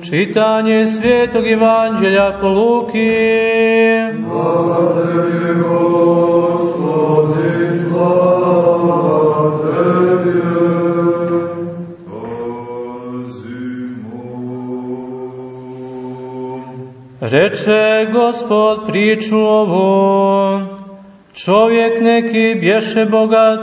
Čitanje svetog evanđelja po Luki. Slava tebi, Gospodi, slava tebi. Reče Gospod priču ovu, čovjek neki bješe bogat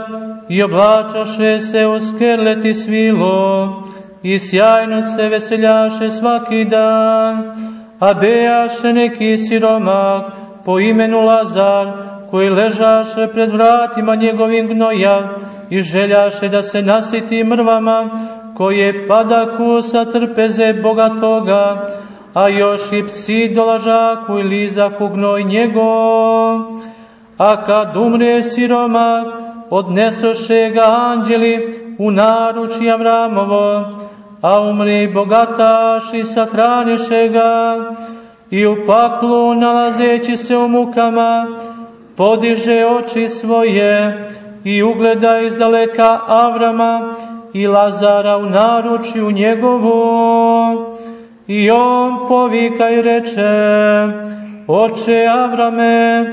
i oblačaše se u skerleti svilo, i sjajno se veseljaše svaki dan, a bejaše neki siromak po imenu Lazar, koji ležaše pred vratima njegovim gnoja i željaše da se nasiti mrvama, koje pada kusa trpeze bogatoga, a još i psi dolažaku i lizaku gnoj njegov. A kad umre siromak, odnesoše ga anđeli u naruči Avramovo, a umri bogataš i sahraniše ga i u paklu nalazeći se u mukama podiže oči svoje i ugleda iz daleka Avrama i Lazara u naručju njegovu. I on povika i reče, Oče Avrame,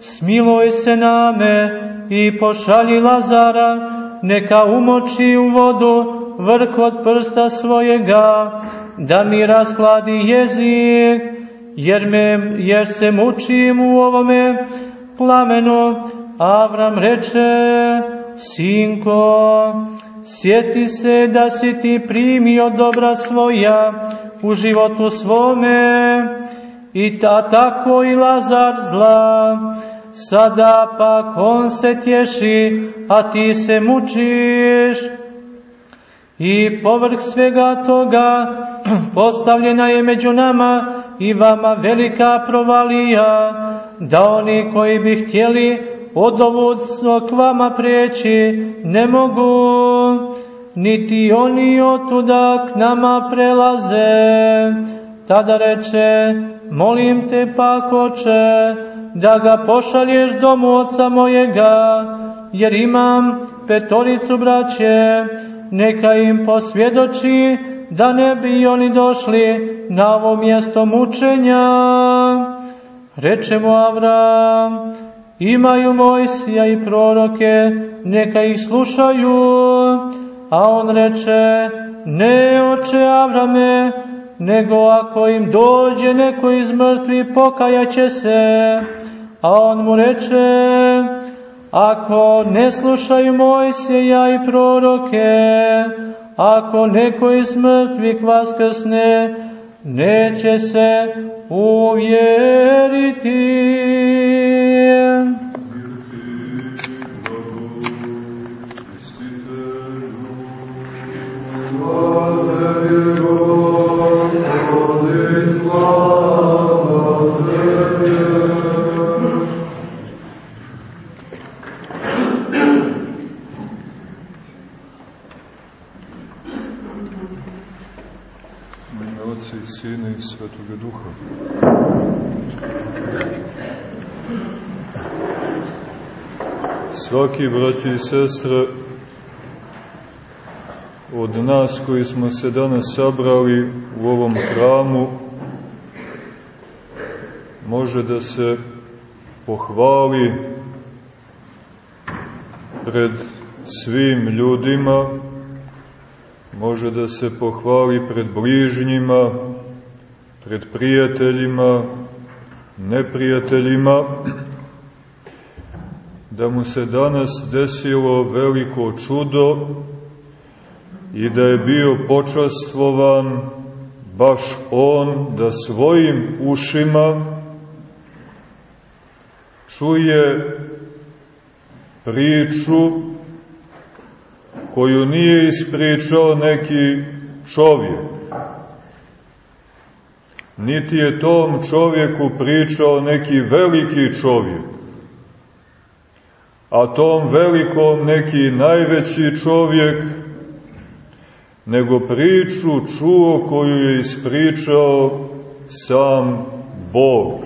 smiluj se name i pošalji Lazara, neka umoči u vodu vrh od prsta svojega, da mi raskladi jezik, jer, me, jer se mučim u ovome plamenu. Avram reče, sinko, sjeti se da si ti primio dobra svoja u životu svome, i ta tako i Lazar zla, sada pak on se tješi, a ti se mučiš, I povrh svega toga postavljena je među nama i vama velika provalija, da oni koji bi htjeli odovudno k vama preći ne mogu, niti oni otuda k nama prelaze. Tada reče, molim te pak oče, da ga pošalješ domu oca mojega, jer imam petoricu braće, neka im posvjedoči da ne bi oni došli na ovo mjesto mučenja. Reče mu Avram, imaju Mojsija i proroke, neka ih slušaju. A on reče, ne oče Avrame, nego ako im dođe neko iz mrtvi pokajaće se. A on mu reče, ako ne slušaju Mojsija i proroke, ako neko iz mrtvih vaskrsne, neće se uvjeriti. Otca i Sina i Svetoga Duha. Svaki, braći i sestre, od nas koji smo se danas sabrali u ovom hramu, može da se pohvali pred svim ljudima, može da se pohvali pred bližnjima, pred prijateljima, neprijateljima, da mu se danas desilo veliko čudo i da je bio počastvovan baš on da svojim ušima čuje priču koju nije ispričao neki čovjek. Niti je tom čovjeku pričao neki veliki čovjek, a tom velikom neki najveći čovjek, nego priču čuo koju je ispričao sam Bog.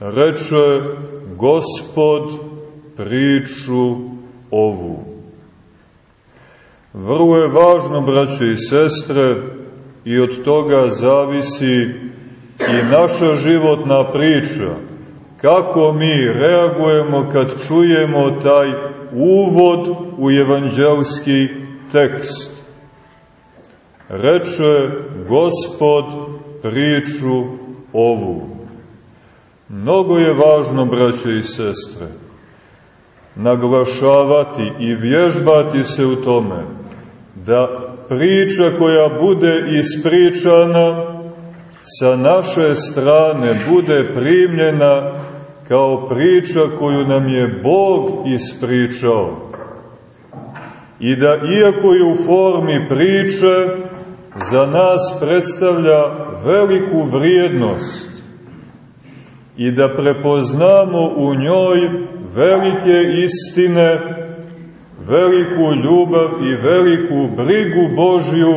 Reče Gospod priču ovu. Vrlo je važno, braće i sestre, i od toga zavisi i naša životna priča. Kako mi reagujemo kad čujemo taj uvod u evanđelski tekst. Reče Gospod priču ovu. Mnogo je važno, braće i sestre, naglašavati i vježbati se u tome da priča koja bude ispričana sa naše strane bude primljena kao priča koju nam je Bog ispričao. I da iako je u formi priče, za nas predstavlja veliku vrijednost i da prepoznamo u njoj velike istine veliku ljubav i veliku brigu Božju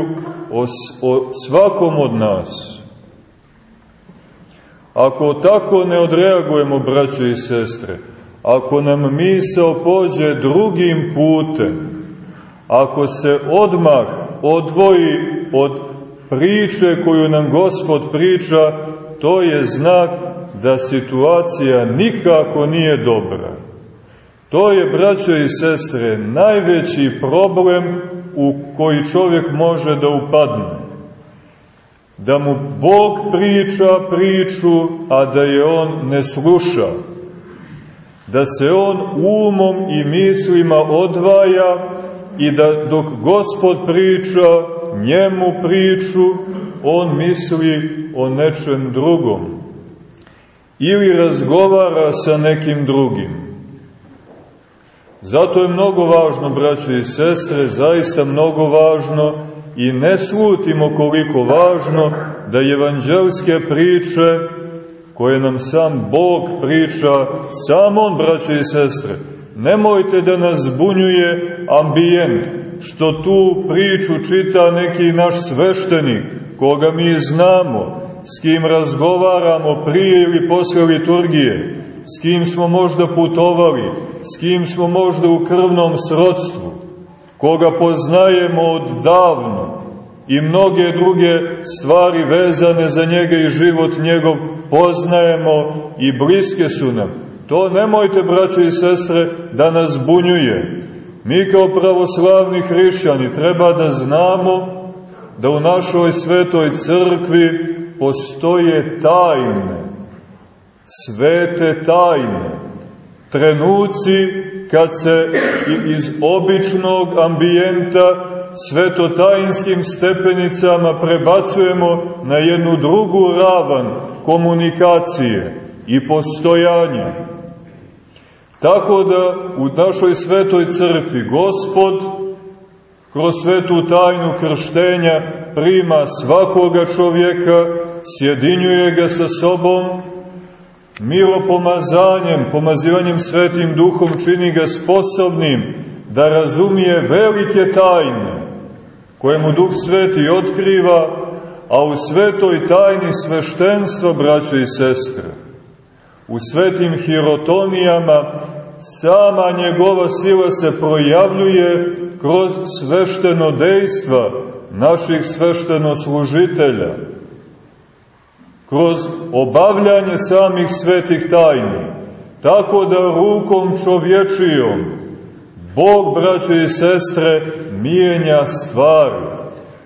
o, o svakom od nas. Ako tako ne odreagujemo, braćo i sestre, ako nam misao pođe drugim putem, ako se odmah odvoji od priče koju nam Gospod priča, to je znak da situacija nikako nije dobra. To je, braćo i sestre, najveći problem u koji čovjek može da upadne. Da mu Bog priča priču, a da je on ne sluša. Da se on umom i mislima odvaja i da dok Gospod priča njemu priču, on misli o nečem drugom. Ili razgovara sa nekim drugim. Zato je mnogo važno, braćo i sestre, zaista mnogo važno i ne slutimo koliko važno da evanđelske priče koje nam sam Bog priča, sam On, braćo i sestre, nemojte da nas zbunjuje ambijent, što tu priču čita neki naš sveštenik, koga mi znamo, s kim razgovaramo prije ili posle liturgije, s kim smo možda putovali, s kim smo možda u krvnom srodstvu, koga poznajemo odavno i mnoge druge stvari vezane za njega i život njegov poznajemo i bliske su nam. To nemojte, braćo i sestre, da nas bunjuje. Mi kao pravoslavni hrišćani treba da znamo da u našoj svetoj crkvi postoje tajne svete tajne, trenuci kad se iz običnog ambijenta svetotajinskim stepenicama prebacujemo na jednu drugu ravan komunikacije i postojanja. Tako da u našoj svetoj crkvi Gospod kroz svetu tajnu krštenja prima svakoga čovjeka, sjedinjuje ga sa sobom, miropomazanjem, pomazivanjem svetim duhom čini ga sposobnim da razumije velike tajne koje mu duh sveti otkriva, a u svetoj tajni sveštenstva, braćo i sestre, u svetim hirotonijama sama njegova sila se projavljuje kroz svešteno dejstva naših sveštenoslužitelja, kroz obavljanje samih svetih tajni, tako da rukom čovječijom Bog, braće i sestre, mijenja stvari.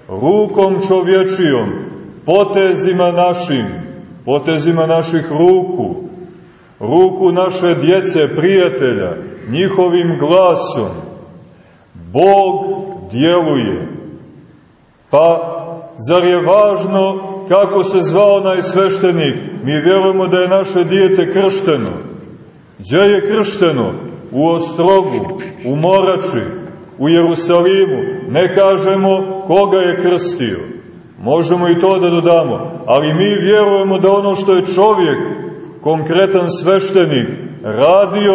Rukom čovječijom, potezima našim, potezima naših ruku, ruku naše djece, prijatelja, njihovim glasom, Bog djeluje. Pa, zar je važno kako se zvao onaj sveštenik, mi vjerujemo da je naše dijete kršteno. Gdje je kršteno? U Ostrogu, u Morači, u Jerusalimu. Ne kažemo koga je krstio. Možemo i to da dodamo. Ali mi vjerujemo da ono što je čovjek, konkretan sveštenik, radio,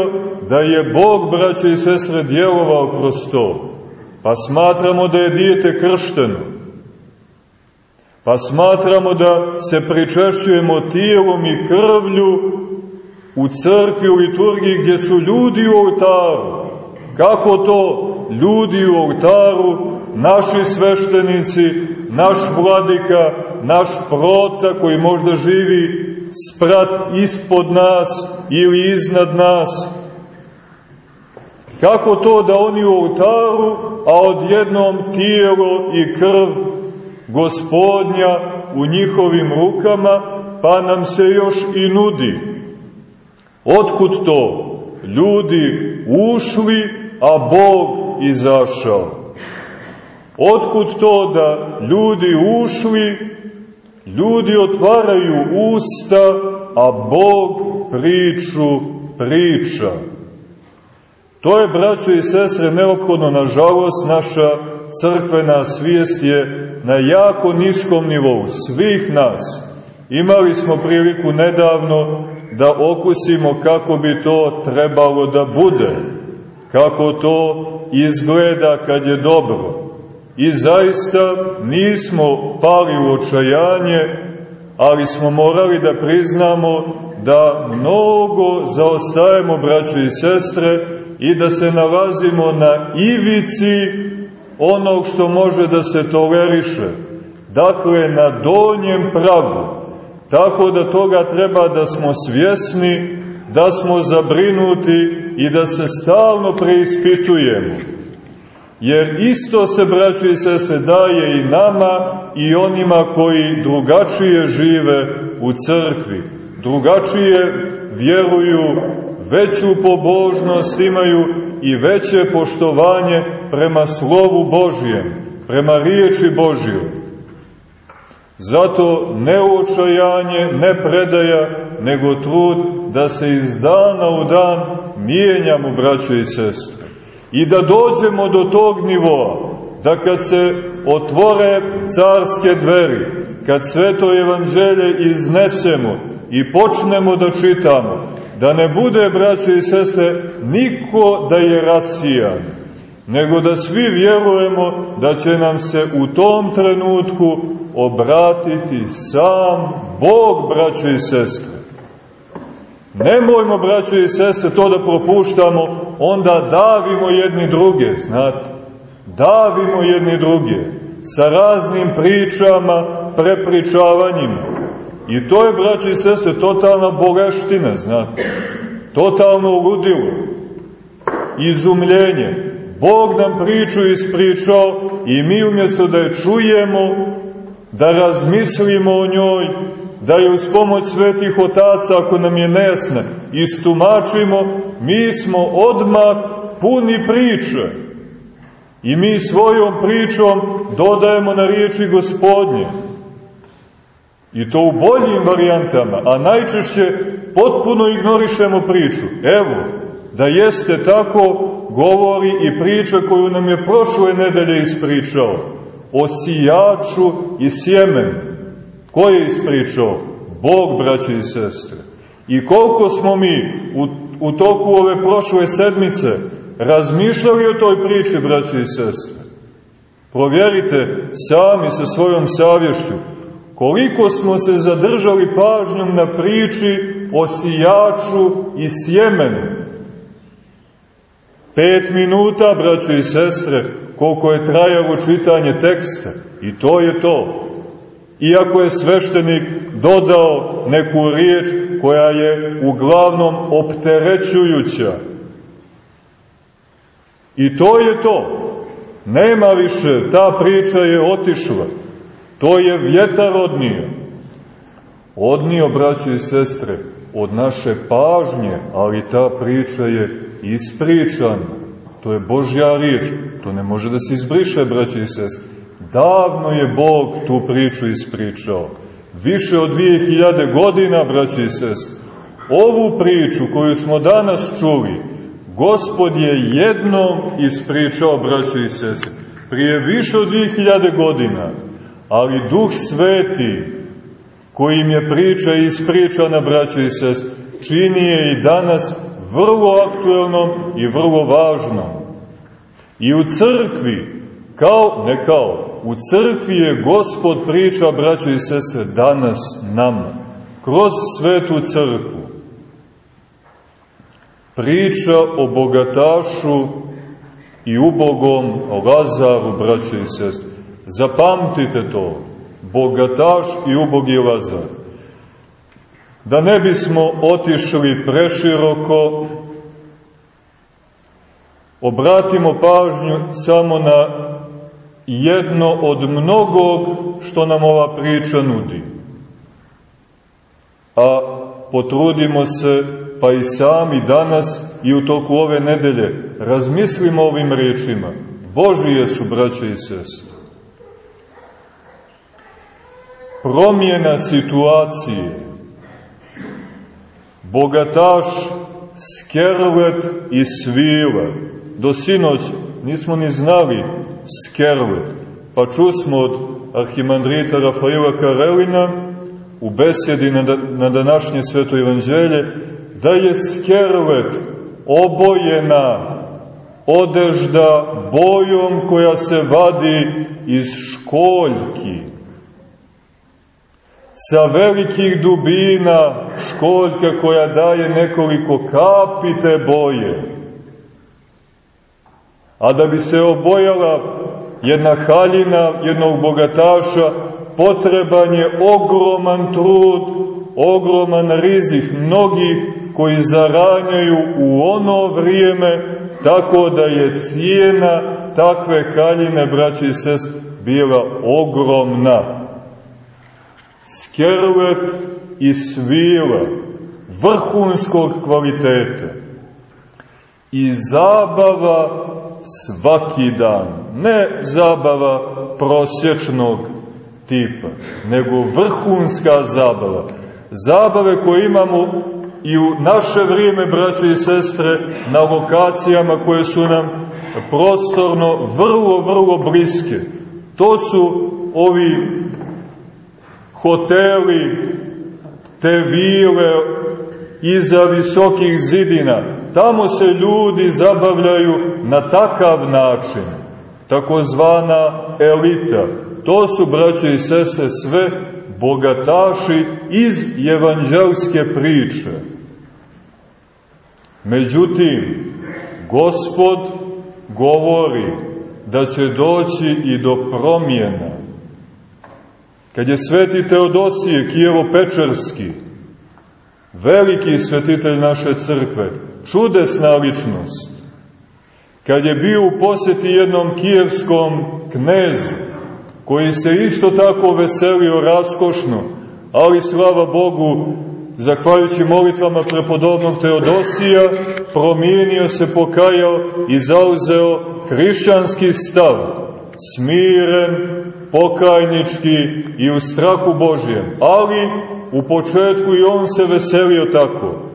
da je Bog, braće i sestre, djelovao kroz to. Pa smatramo da je dijete kršteno. Pa smatramo da se pričešćujemo tijelom i krvlju u crkvi, u liturgiji gdje su ljudi u oltaru. Kako to ljudi u oltaru naši sveštenici, naš vladika, naš prota koji možda živi sprat ispod nas ili iznad nas. Kako to da oni u oltaru, a odjednom tijelo i krv gospodnja u njihovim rukama, pa nam se još i nudi. Otkud to? Ljudi ušli, a Bog izašao. Otkud to da ljudi ušli, ljudi otvaraju usta, a Bog priču priča. To je, braćo i sestre, neophodno, nažalost, naša crkvena svijest je na jako niskom nivou svih nas. Imali smo priliku nedavno da okusimo kako bi to trebalo da bude, kako to izgleda kad je dobro. I zaista nismo pali u očajanje, ali smo morali da priznamo da mnogo zaostajemo, braćo i sestre, i da se nalazimo na ivici onog što može da se toleriše. Dakle, na donjem pragu. Tako da toga treba da smo svjesni, da smo zabrinuti i da se stalno preispitujemo. Jer isto se, braćo i sestre, daje i nama i onima koji drugačije žive u crkvi. Drugačije vjeruju, veću pobožnost imaju i veće poštovanje prema slovu Božijem, prema riječi Božiju. Zato ne očajanje, ne predaja, nego trud da se iz dana u dan mijenjamo, braćo i sestre. I da dođemo do tog nivoa, da kad se otvore carske dveri, kad sveto evanđelje iznesemo i počnemo da čitamo, da ne bude, braćo i sestre, niko da je rasijan, nego da svi vjerujemo da će nam se u tom trenutku obratiti sam Bog, braćo i sestre. Nemojmo, braćo i sestre, to da propuštamo, onda davimo jedni druge, znate. Davimo jedni druge sa raznim pričama, prepričavanjima. I to je, braćo i sestre, totalna boleština, znate. Totalno ludilo. Izumljenje. Bog nam priču ispričao i mi umjesto da je čujemo, da razmislimo o njoj, da je uz pomoć svetih otaca, ako nam je nesna, istumačimo, mi smo odmah puni priče. I mi svojom pričom dodajemo na riječi gospodnje. I to u boljim varijantama, a najčešće potpuno ignorišemo priču. Evo, da jeste tako, govori i priča koju nam je prošle nedelje ispričao. O sijaču i sjemenu Ko je ispričao? Bog, braće i sestre. I koliko smo mi u, u toku ove prošle sedmice razmišljali o toj priči, braće i sestre. Provjerite sami sa svojom savješću koliko smo se zadržali pažnjom na priči o sijaču i sjemenu. Pet minuta, braćo i sestre, koliko je trajalo čitanje teksta. I to je to iako je sveštenik dodao neku riječ koja je uglavnom opterećujuća. I to je to. Nema više, ta priča je otišla. To je vjetar odnio. Odnio, braćo i sestre, od naše pažnje, ali ta priča je ispričana. To je Božja riječ. To ne može da se izbriše, braćo i sestre. Davno je Bog tu priču ispričao. Više od 2000 godina, braći i sest. Ovu priču koju smo danas čuli, Gospod je jednom ispričao, braći i sest. Prije više od 2000 godina. Ali Duh Sveti, kojim je priča ispričana, braći i sest, čini je i danas vrlo aktuelnom i vrlo važnom. I u crkvi, kao, ne kao, u crkvi je Gospod priča, braćo i sestre, danas nama, kroz svetu crkvu. Priča o bogatašu i ubogom Lazaru, braće i sestre. Zapamtite to, bogataš i ubogi Lazar. Da ne bismo otišli preširoko, obratimo pažnju samo na jedno od mnogog što nam ova priča nudi. A potrudimo se, pa i sami danas i u toku ove nedelje, razmislimo ovim riječima. Božije su, braće i sestre. Promjena situacije. Bogataš, skerlet i svila. Do sinoć nismo ni znali skerlet. Pa čusmo od arhimandrita Rafaila Karelina u besedi na, na današnje sveto evanđelje da je skerlet obojena odežda bojom koja se vadi iz školjki. Sa velikih dubina školjka koja daje nekoliko kapi te boje. A da bi se obojala jedna haljina jednog bogataša, potreban je ogroman trud, ogroman rizik mnogih koji zaranjaju u ono vrijeme, tako da je cijena takve haljine, braći i sest, bila ogromna. Skerlet i svila vrhunskog kvaliteta i zabava svaki dan. Ne zabava prosječnog tipa, nego vrhunska zabava. Zabave koje imamo i u naše vrijeme, braće i sestre, na lokacijama koje su nam prostorno vrlo, vrlo bliske. To su ovi hoteli, te vile iza visokih zidina. Tamo se ljudi zabavljaju na takav način, takozvana elita. To su, braće i sestre, sve bogataši iz evanđelske priče. Međutim, Gospod govori da će doći i do promjena. Kad je sveti Teodosije, Kijevo-Pečerski, veliki svetitelj naše crkve, čudesna ličnost, kad je bio u posjeti jednom kijevskom knezu, koji se isto tako veselio raskošno, ali slava Bogu, zahvaljujući molitvama prepodobnog Teodosija, promijenio se, pokajao i zauzeo hrišćanski stav, smiren, pokajnički i u strahu Božjem. Ali u početku i on se veselio tako.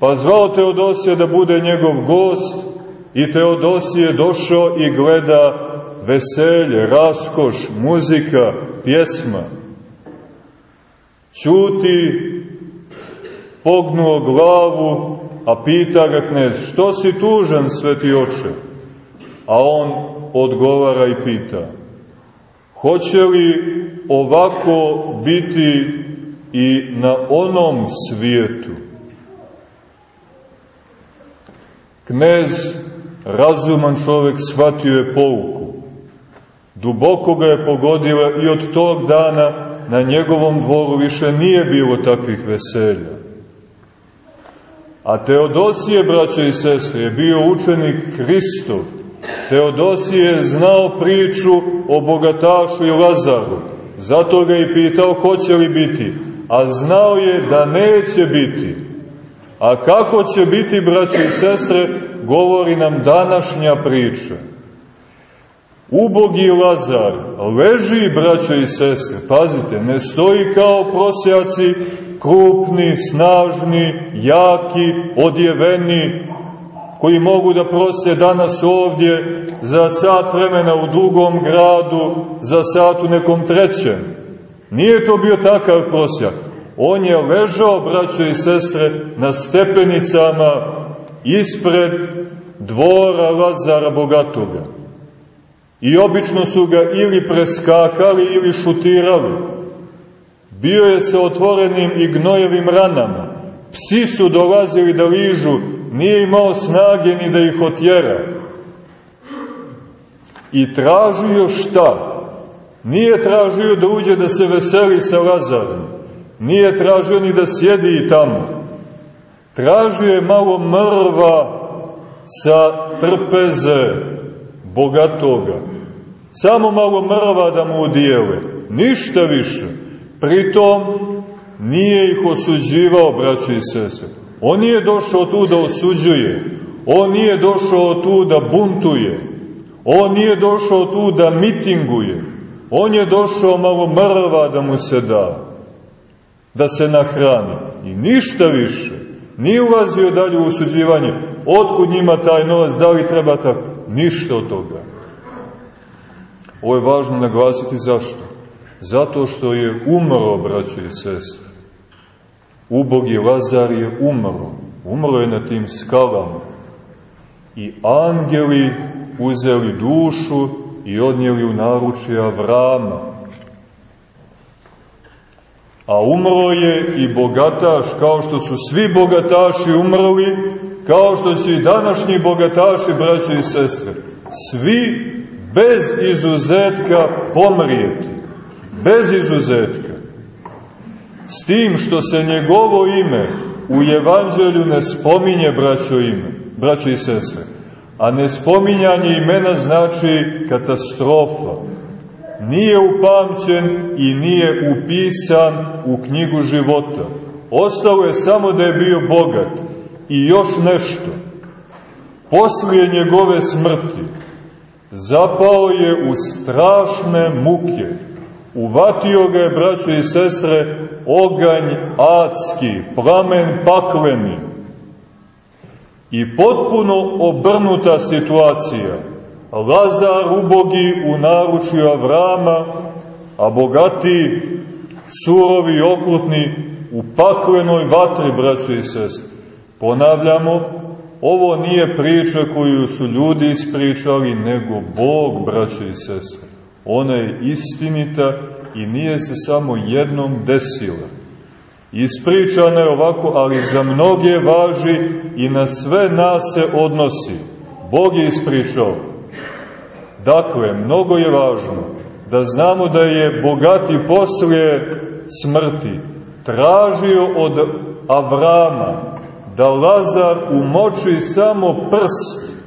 Pa zvao Teodosija da bude njegov gost i Teodosije došao i gleda veselje, raskoš, muzika, pjesma. Ćuti, pognuo glavu, a pita ga knez, što si tužan, sveti oče? A on odgovara i pita, hoće li ovako biti i na onom svijetu? Knez, razuman čovek, shvatio je pouku. Duboko ga je pogodila i od tog dana na njegovom dvoru više nije bilo takvih veselja. A Teodosije, braćo i sestre, je bio učenik Hristov. Teodosije je znao priču o bogatašu i Lazaru. Zato ga i pitao hoće li biti. A znao je da neće biti. A kako će biti, braćo i sestre, govori nam današnja priča. Ubogi Lazar leži, braćo i sestre, pazite, ne stoji kao prosjaci, krupni, snažni, jaki, odjeveni, koji mogu da prose danas ovdje za sat vremena u drugom gradu, za sat u nekom trećem. Nije to bio takav prosjak. On je ležao, braćo i sestre, na stepenicama ispred dvora Lazara Bogatoga. I obično su ga ili preskakali ili šutirali. Bio je sa otvorenim i gnojevim ranama. Psi su dolazili da ližu, nije imao snage ni da ih otjera. I tražio šta? Nije tražio da uđe da se veseli sa Lazarom. Nije tražio ni da sjedi tamo. Tražio je malo mrva sa trpeze bogatoga. Samo malo mrva da mu udijele. Ništa više. Pritom nije ih osuđivao, braći i sese. On nije došao tu da osuđuje. On nije došao tu da buntuje. On nije došao tu da mitinguje. On je došao malo mrva da mu se da. Da se nahrani. I ništa više. Nije ulazio dalje u osuđivanje. Otkud njima taj novac, da li treba tako? Ništa od toga. Ovo je važno naglasiti zašto. Zato što je umro, braćo i sestre. Ubogi Lazar je umro. Umro je na tim skalama. I angeli uzeli dušu i odnijeli u naručje Avrama. A umro je i bogataš, kao što su svi bogataši umrli, kao što će i današnji bogataši, braće i sestre. Svi bez izuzetka pomrijeti. Bez izuzetka. S tim što se njegovo ime u evanđelju ne spominje braćo ime, braćo i sestre. A nespominjanje imena znači katastrofa. Nije upamćen i nije upisan u knjigu života. Ostalo je samo da je bio bogat. I još nešto. Poslije njegove smrti zapao je u strašne muke. Uvatio ga je, braćo i sestre, oganj adski, plamen pakleni. I potpuno obrnuta situacija. Lazar ubogi u naručju Avrama, a bogati, surovi i okrutni u paklenoj vatri, braćo i sestre. Ponavljamo, ovo nije priča koju su ljudi ispričali, nego Bog, braćo i sestre. Ona je istinita i nije se samo jednom desila. Ispričana je ovako, ali za mnoge važi i na sve nas se odnosi. Bog je ispričao. Dakle, mnogo je važno da znamo da je bogati poslije smrti tražio od Avrama da Lazar umoči samo prst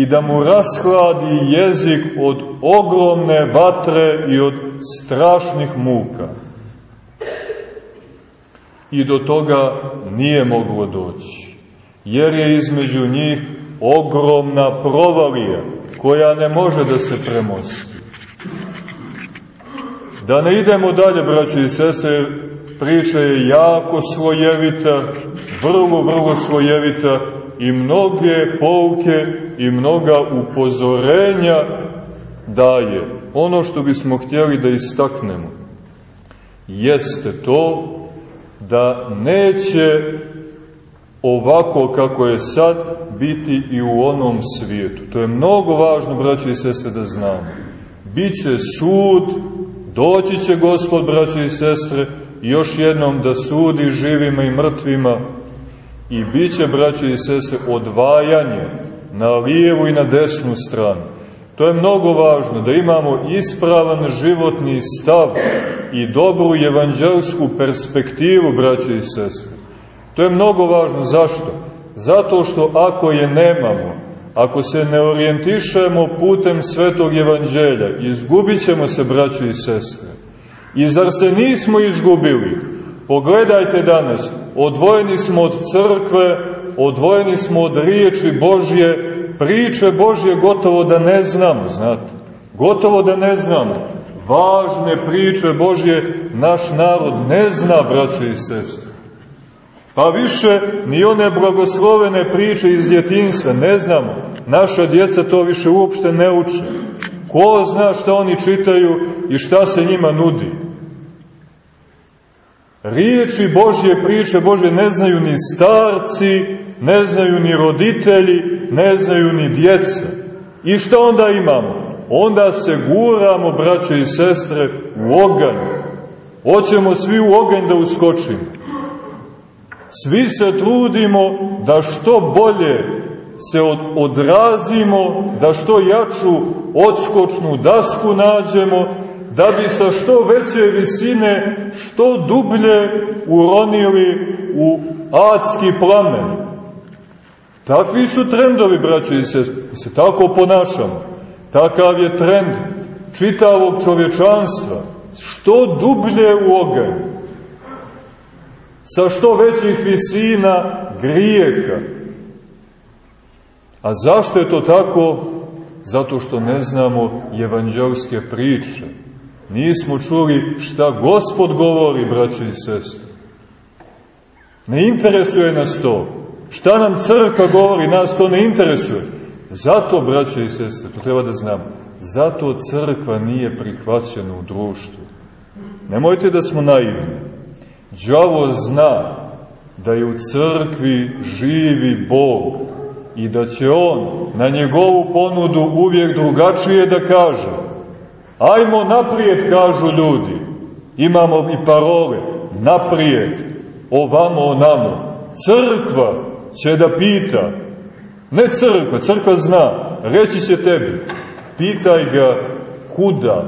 i da mu rashladi jezik od ogromne vatre i od strašnih muka. I do toga nije moglo doći, jer je između njih ogromna provalija koja ne može da se premosti. Da ne idemo dalje, braći i sestre, priča je jako svojevita, vrlo, vrlo svojevita i mnoge pouke i mnoga upozorenja daje. Ono što bismo htjeli da istaknemo jeste to da neće ovako kako je sad biti i u onom svijetu. To je mnogo važno, braćo i sestre, da znamo. Biće sud, doći će gospod, braćo i sestre, još jednom da sudi živima i mrtvima i bit će, braćo i sese, odvajanje na lijevu i na desnu stranu. To je mnogo važno, da imamo ispravan životni stav i dobru evanđelsku perspektivu, braćo i sestre. To je mnogo važno. Zašto? Zato što ako je nemamo, ako se ne orijentišemo putem svetog evanđelja, izgubit ćemo se, braćo i sestre. I zar se nismo izgubili? Pogledajte danas, odvojeni smo od crkve, odvojeni smo od riječi Božje, priče Božje gotovo da ne znamo, znate. Gotovo da ne znamo. Važne priče Božje naš narod ne zna, braćo i sestre. Pa više ni one blagoslovene priče iz djetinstva ne znamo. Naša djeca to više uopšte ne uče. Ko zna šta oni čitaju i šta se njima nudi? Riječi Božje, priče Božje ne znaju ni starci, ne znaju ni roditelji, ne znaju ni djeca. I šta onda imamo? Onda se guramo, braćo i sestre, u oganj. Hoćemo svi u oganj da uskočimo. Svi se trudimo da što bolje se odrazimo, da što jaču odskočnu dasku nađemo, da bi sa što veće visine, što dublje uronili u adski plamen. Takvi su trendovi, braćo i se, se tako ponašamo. Takav je trend čitavog čovječanstva. Što dublje u oganj, sa što većih visina grijeha. A zašto je to tako? Zato što ne znamo evanđelske priče. Nismo čuli šta Gospod govori, braćo i sestre. Ne interesuje nas to. Šta nam crkva govori, nas to ne interesuje. Zato, braćo i sestre, to treba da znamo, zato crkva nije prihvaćena u društvu. Nemojte da smo naivni. Đavo zna da je u crkvi živi Bog i da će on na njegovu ponudu uvijek drugačije da kaže. Ajmo naprijed, kažu ljudi. Imamo i parole. Naprijed, ovamo, onamo. Crkva će da pita. Ne crkva, crkva zna. Reći će tebi. Pitaj ga kuda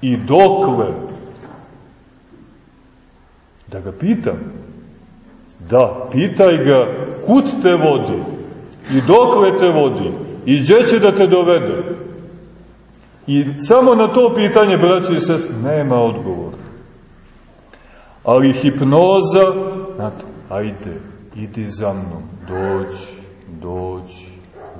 i dokle Da ga pitam. Da, pitaj ga kud te vodi i dokle te vodi i gdje će da te dovede. I samo na to pitanje, braći i sest, nema odgovora. Ali hipnoza, znate, ajde, idi za mnom, dođi, dođi,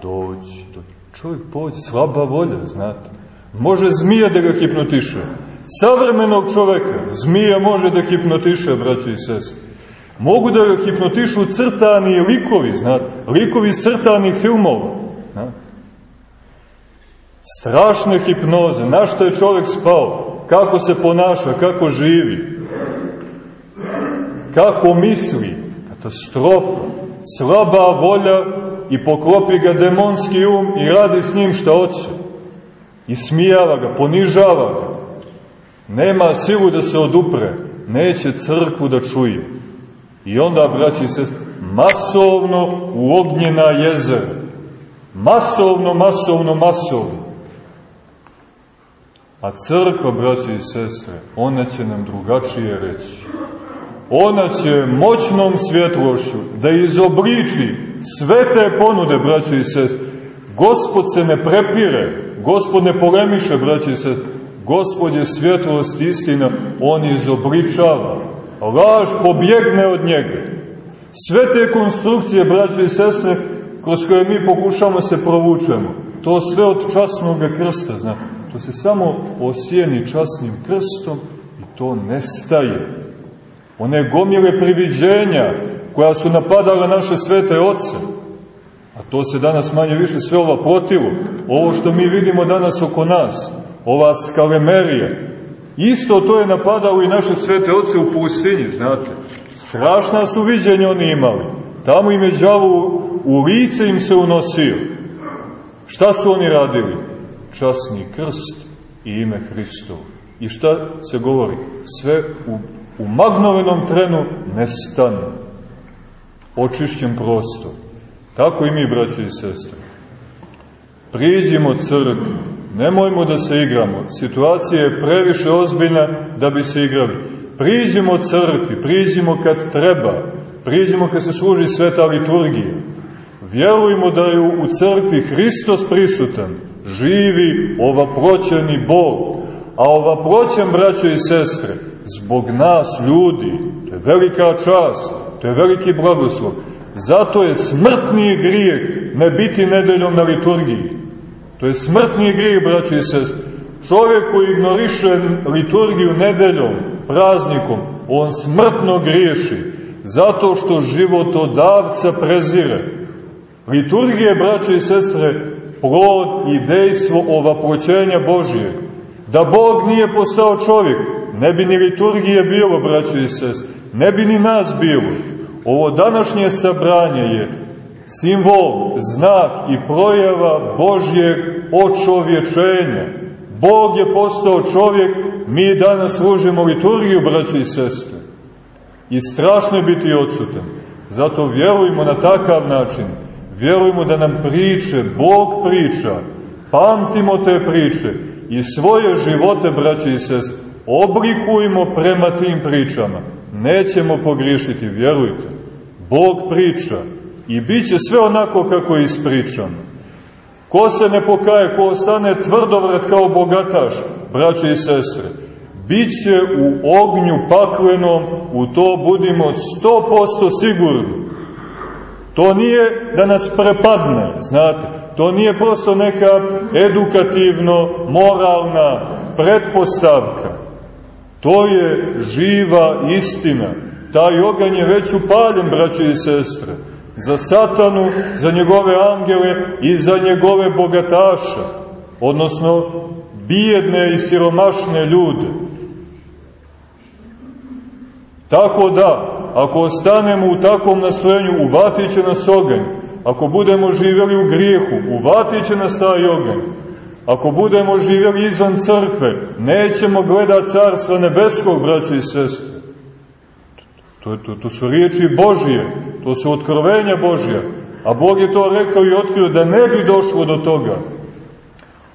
dođi, dođi. Čovjek pođe, slaba volja, znate. Može zmija da ga hipnotiše savremenog čoveka. Zmija može da hipnotiše, braćo i sest. Mogu da ga hipnotišu crtani likovi, znate, likovi crtani filmova. Strašne hipnoze, na što je čovek spao, kako se ponaša, kako živi, kako misli, katastrofa, slaba volja i poklopi ga demonski um i radi s njim šta hoće. I smijava ga, ponižava ga nema silu da se odupre, neće crkvu da čuje. I onda, braći se, masovno u ognjena jezera. Masovno, masovno, masovno. A crkva, braći i sestre, ona će nam drugačije reći. Ona će moćnom svjetlošću da izobliči sve te ponude, braći i sestre. Gospod se ne prepire, Gospod ne polemiše, braći i sestre, Gospod je svjetlost istina, on izobličava. Laž pobjegne od njega. Sve te konstrukcije, braće i sestre, kroz koje mi pokušamo se provučemo, to sve od časnog krsta, zna, to se samo osijeni časnim krstom i to nestaje. One gomile priviđenja koja su napadala naše svete oce, a to se danas manje više sve ova protivu, ovo što mi vidimo danas oko nas, ova skalemerija. Isto to je napadao i naše svete oce u pustinji, znate. Strašna su viđenja oni imali. Tamo im je džavu u lice im se unosio. Šta su oni radili? Časni krst i ime Hristovo. I šta se govori? Sve u, u magnovenom trenu nestane. Očišćen prostor. Tako i mi, braće i sestre. Priđimo crkvi, Nemojmo da se igramo. Situacija je previše ozbiljna da bi se igrali. Priđimo crkvi, priđimo kad treba, priđimo kad se služi sveta liturgija. Vjerujmo da je u crkvi Hristos prisutan, živi ovaproćeni Bog. A ovaproćen, braćo i sestre, zbog nas ljudi, to je velika čast, to je veliki blagoslov. Zato je smrtni grijeh ne biti nedeljom na liturgiji. To je smrtni grijeh, braći i sest. Čovjek koji ignoriše liturgiju nedeljom, praznikom, on smrtno griješi, zato što životodavca prezire. Liturgija, braće i sestre, plod i dejstvo ovaproćenja Božije. Da Bog nije postao čovjek, ne bi ni liturgije bilo, braće i sestre, ne bi ni nas bilo. Ovo današnje sabranje je simbol, znak i projava Božjeg očovječenja. Bog je postao čovjek, mi danas služimo liturgiju, braći i sestre. I strašno je biti odsutan. Zato vjerujmo na takav način. Vjerujmo da nam priče, Bog priča. Pamtimo te priče i svoje živote, braće i sest, oblikujmo prema tim pričama. Nećemo pogriješiti, vjerujte. Bog priča i bit će sve onako kako je ispričano. Ko se ne pokaje, ko ostane tvrdovrat kao bogataš, braće i sestre, bit će u ognju paklenom, u to budimo 100% sigurni. To nije da nas prepadne, znate, to nije prosto neka edukativno, moralna pretpostavka. To je živa istina. Taj oganj je već upaljen, braće i sestre, za satanu, za njegove angele i za njegove bogataše, odnosno bijedne i siromašne ljude. Tako da, ako ostanemo u takvom nastojenju, uvatit će nas oganj. Ako budemo živjeli u grijehu, uvatit će nas taj oganj. Ako budemo živjeli izvan crkve, nećemo gledat carstva nebeskog, braći i sestre. To, to, to su riječi Božije, to su otkrovenja Božija. A Bog je to rekao i otkrio da ne bi došlo do toga.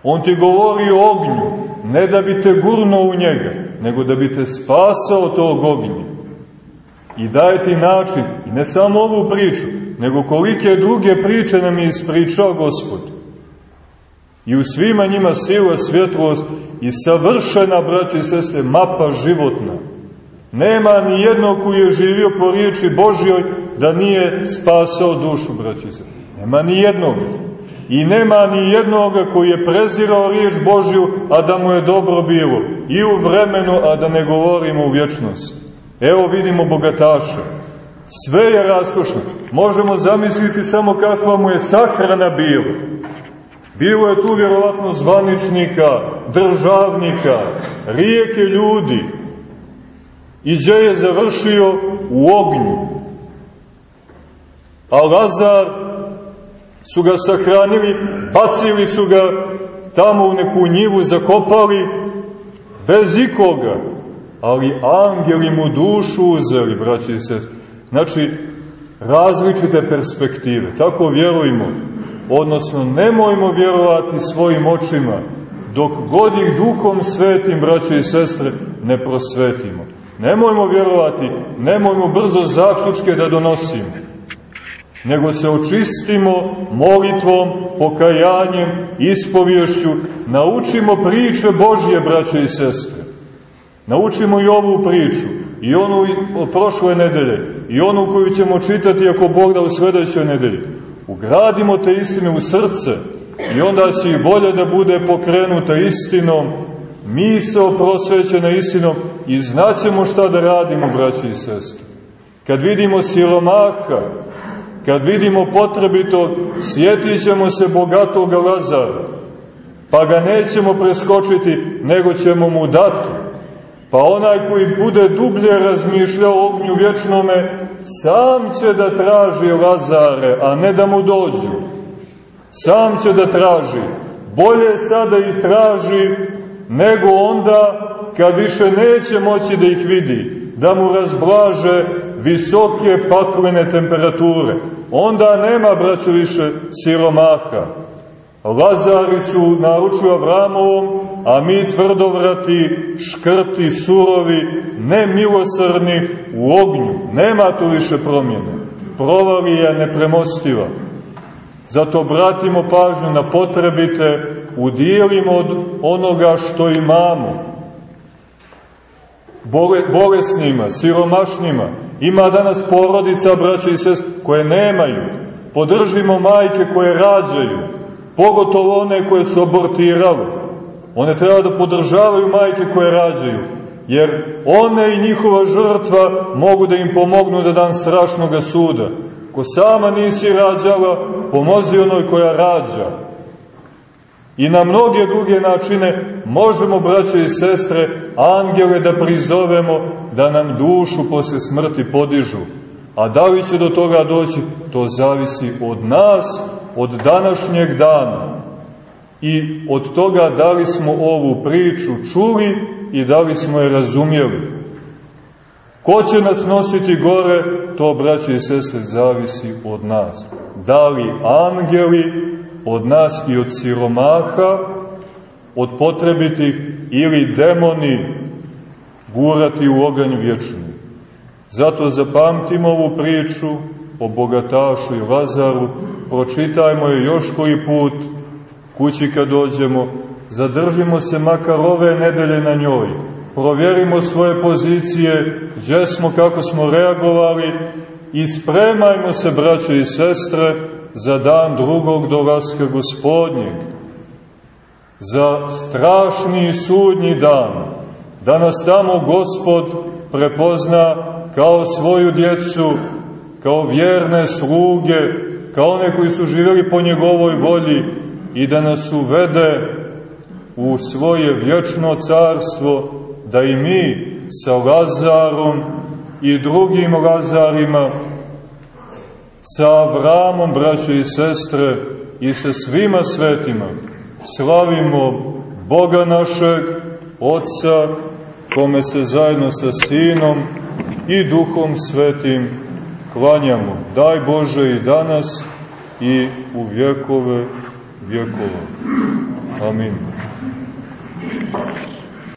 On ti govori o ognju, ne da bi te gurno u njega, nego da bi te spasao tog ognja. I daje ti način, i ne samo ovu priču, nego kolike druge priče nam je ispričao Gospod. I u svima njima sila, svjetlost i savršena, braće i sestre, mapa životna. Nema ni jednog koji je živio po riječi Božjoj da nije spasao dušu, braće i sestre. Nema ni jednog. I nema ni jednoga koji je prezirao riječ Božju, a da mu je dobro bilo. I u vremenu, a da ne govorimo u vječnosti. Evo vidimo bogataša. Sve je raskošno. Možemo zamisliti samo kakva mu je sahrana bila. Bilo je tu vjerovatno zvaničnika, državnika, rijeke ljudi. I gdje je završio? U ognju. A Lazar su ga sahranili, bacili su ga tamo u neku njivu, zakopali, bez ikoga ali angeli mu dušu uzeli, braći i sest. Znači, različite perspektive. Tako vjerujemo. Odnosno, nemojmo vjerovati svojim očima, dok god ih duhom svetim, braći i sestre, ne prosvetimo. Nemojmo vjerovati, nemojmo brzo zaključke da donosimo, nego se očistimo molitvom, pokajanjem, ispovješću, naučimo priče Božje, braće i sestre. Naučimo i ovu priču, i onu od prošle nedelje, i onu koju ćemo čitati ako Bog da u sledećoj nedelji. Ugradimo te istine u srce i onda će i volja da bude pokrenuta istinom, misao prosvećena istinom i znaćemo šta da radimo, braći i sestri. Kad vidimo silomaha, kad vidimo potrebito, sjetit ćemo se bogatoga Lazara, pa ga nećemo preskočiti, nego ćemo mu dati Pa onaj koji bude dublje razmišljao o ognju vječnome, sam će da traži Lazare, a ne da mu dođu. Sam će da traži. Bolje sada i traži, nego onda kad više neće moći da ih vidi, da mu razblaže visoke paklene temperature. Onda nema, braćo, više siromaha. Lazari su naručili Avramovom, a mi tvrdovrati, škrti, surovi, nemilosrni u ognju. Nema tu više promjene. Provalija nepremostiva. Zato obratimo pažnju na potrebite, udjelimo od onoga što imamo. Bole, bolesnima, siromašnima. Ima danas porodica, braće i sest, koje nemaju. Podržimo majke koje rađaju pogotovo one koje su abortirale. One treba da podržavaju majke koje rađaju, jer one i njihova žrtva mogu da im pomognu da dan strašnog suda. Ko sama nisi rađala, pomozi onoj koja rađa. I na mnoge druge načine možemo, braće i sestre, angele da prizovemo da nam dušu posle smrti podižu. A da li će do toga doći, to zavisi od nas od današnjeg dana i od toga da li smo ovu priču čuli i da li smo je razumjeli. Ko će nas nositi gore, to, braće i sese, zavisi od nas. Da li angeli od nas i od siromaha, od potrebitih ili demoni gurati u oganj vječni. Zato zapamtimo ovu priču o bogatašu i Lazaru, pročitajmo je još koji put. Kući kad dođemo, zadržimo se makar ove nedelje na njoj, provjerimo svoje pozicije, gdje smo, kako smo reagovali i spremajmo se, braćo i sestre, za dan drugog dolaska gospodnjeg, za strašni sudnji dan, da nas tamo gospod prepozna kao svoju djecu, kao vjerne sluge, kao one koji su živjeli po njegovoj volji i da nas uvede u svoje vječno carstvo, da i mi sa Lazarom i drugim Lazarima, sa Avramom, braćo i sestre, i sa svima svetima, slavimo Boga našeg, Otca, kome se zajedno sa Sinom i Duhom Svetim klanjamo. Daj Bože i danas i u vjekove vjekova. Amin.